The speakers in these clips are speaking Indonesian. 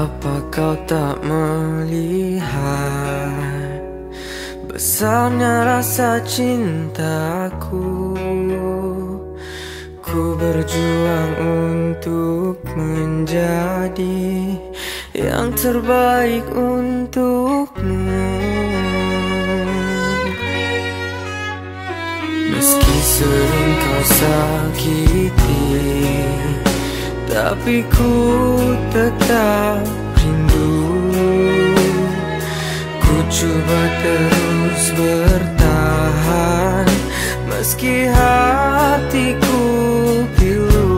Apa kau tak melihat Besarnya rasa cintaku? Ku berjuang untuk menjadi Yang terbaik untukmu. Meski sering kau sakiti tapi ku tetap rindu. Ku coba terus bertahan Meski hatiku pilu.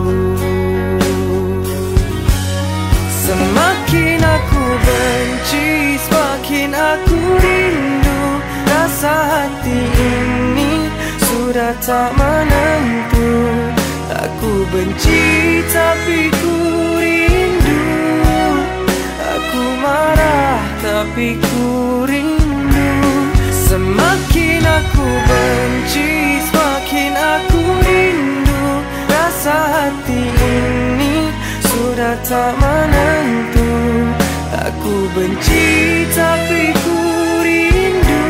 Semakin aku benci Semakin aku rindu. Rasa hati ini Sudah tak menentu Aku benci tapi ku rindu. Aku marah tapi ku rindu. Semakin aku benci Semakin aku rindu. Rasa hati ini Sudah tak menentu. Aku benci tapi ku rindu.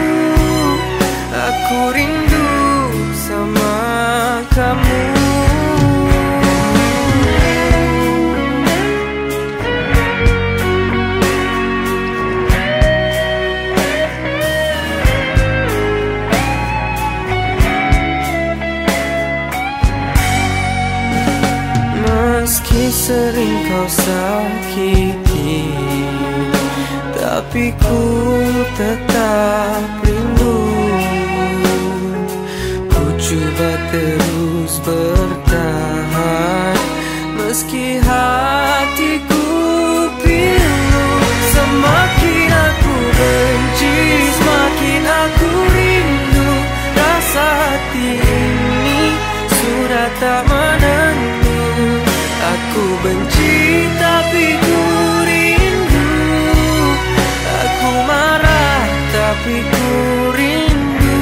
Aku rindu sama kamu Meski sering kau sakiti Tapi ku tetap rindu. Ku coba terus bertahan Meski hatiku pilu Semakin aku benci Semakin aku rindu. Rasa hati ini Sudah tak Aku benci tapi ku rindu. Aku marah tapi ku rindu.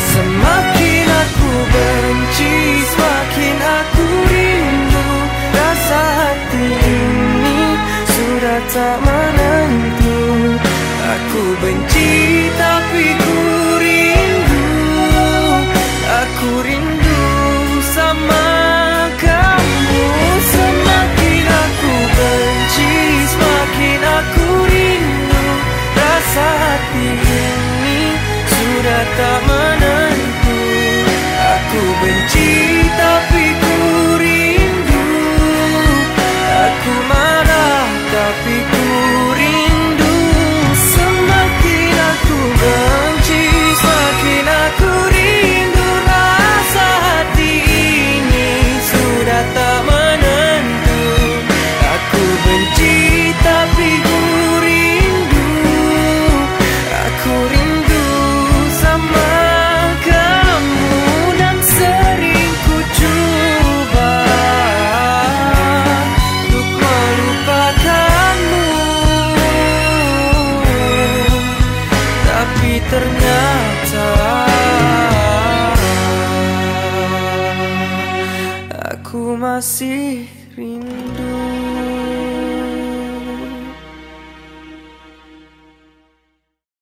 Semakin aku benci Semakin aku rindu. Rasa hati ini Sudah tak menentu. Aku benci hati ini sudah tak ternyata Aku masih rindu.